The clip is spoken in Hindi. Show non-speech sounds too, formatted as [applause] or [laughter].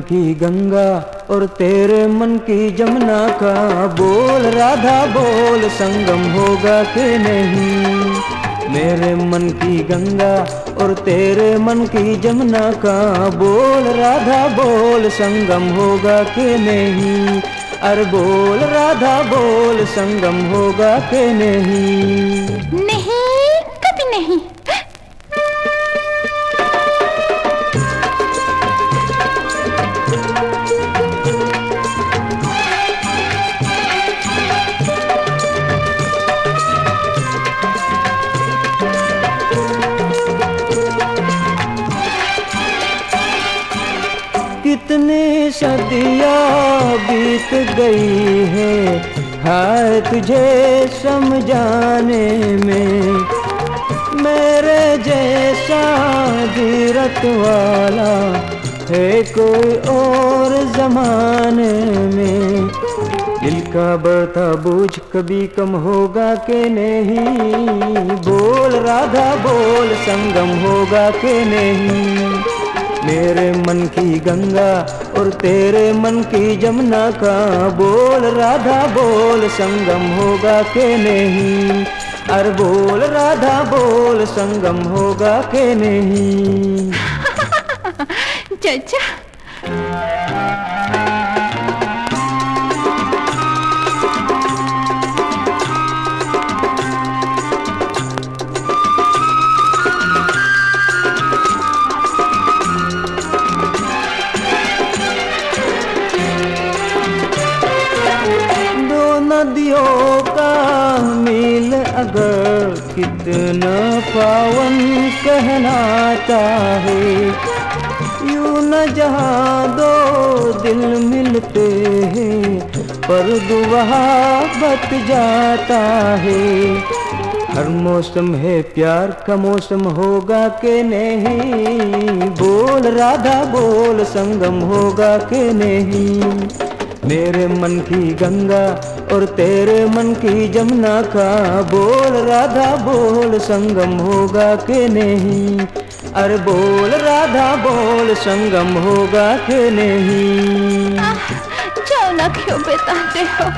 की गंगा और तेरे मन की जमुना का बोल, राधा बोल, संगम होगा कि नहीं? मेरे मन की गंगा और तेरे मन की जमुना का बोल, राधा बोल, संगम होगा कि नहीं? अरे बोल, राधा बोल, संगम होगा कि नहीं? नहीं, कभी नहीं। कितनी सदियाँ बीत गई है। हाय तुझे समझाने में मेरे जैसा धीरत वाला है कोई और जमाने में। दिल का बढ़ता बोझ कभी कम होगा के नहीं? बोल, राधा, बोल, संगम होगा के नहीं? मेरे मन की गंगा और तेरे मन की जमुना का बोल, राधा बोल, संगम होगा के नहीं? अरे बोल, राधा बोल, संगम होगा के नहीं? [laughs] चाचा नदियों का मील अगर कितना पावन कहलाता है यूँ न जहाँ दो दिल मिलते हैं, पर दुआ बत जाता है। हर मौसम है प्यार का मौसम होगा के नहीं? बोल राधा, बोल संगम होगा के नहीं? मेरे मन की गंगा और तेरे मन की जमुना का बोल, राधा बोल, संगम होगा के नहीं? अरे बोल, राधा बोल, संगम होगा के नहीं? जाओ क्यों बताते हो?